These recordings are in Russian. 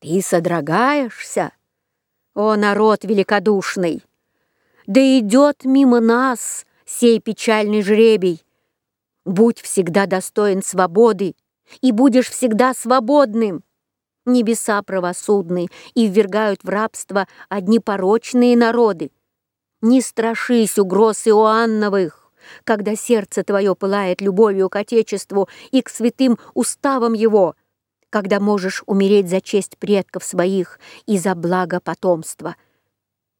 Ты содрогаешься, о народ великодушный! Да идет мимо нас сей печальный жребий. Будь всегда достоин свободы, и будешь всегда свободным. Небеса правосудны и ввергают в рабство одни порочные народы. Не страшись угроз Иоанновых, когда сердце твое пылает любовью к Отечеству и к святым уставам его, когда можешь умереть за честь предков своих и за благо потомства.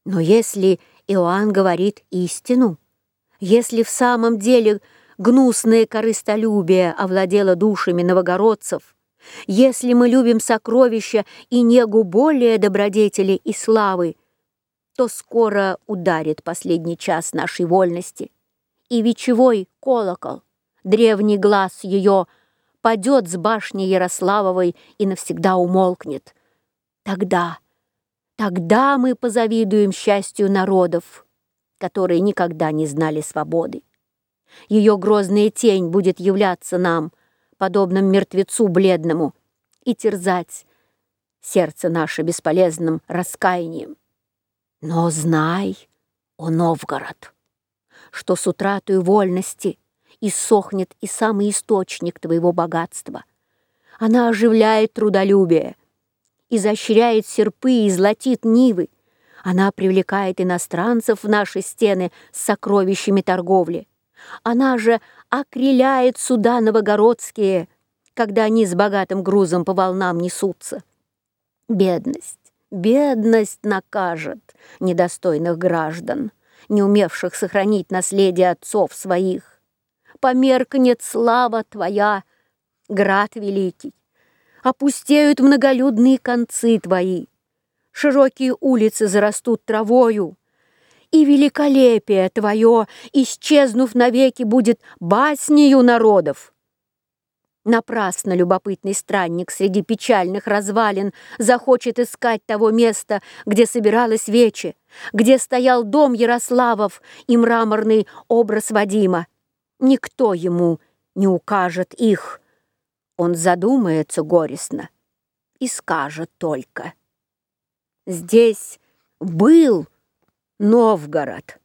Но если Иоанн говорит истину, если в самом деле гнусное корыстолюбие овладело душами новогородцев, если мы любим сокровища и негу более добродетели и славы, то скоро ударит последний час нашей вольности, и вечевой колокол, древний глаз ее, падет с башни Ярославовой и навсегда умолкнет. Тогда, тогда мы позавидуем счастью народов, которые никогда не знали свободы. Ее грозная тень будет являться нам, подобным мертвецу бледному, и терзать сердце наше бесполезным раскаянием. Но знай, о Новгород, что с утратой вольности иссохнет и самый источник твоего богатства. Она оживляет трудолюбие, изощряет серпы и золотит нивы. Она привлекает иностранцев в наши стены с сокровищами торговли. Она же окреляет суда новогородские, когда они с богатым грузом по волнам несутся. Бедность, бедность накажет недостойных граждан, не умевших сохранить наследие отцов своих. Померкнет слава твоя, град великий, опустеют многолюдные концы твои, широкие улицы зарастут травою, и великолепие твое, исчезнув навеки, будет баснею народов. Напрасно любопытный странник среди печальных развалин захочет искать того места, где собиралась вече, где стоял дом Ярославов и мраморный образ Вадима. Никто ему не укажет их. Он задумается горестно и скажет только. Здесь был Новгород.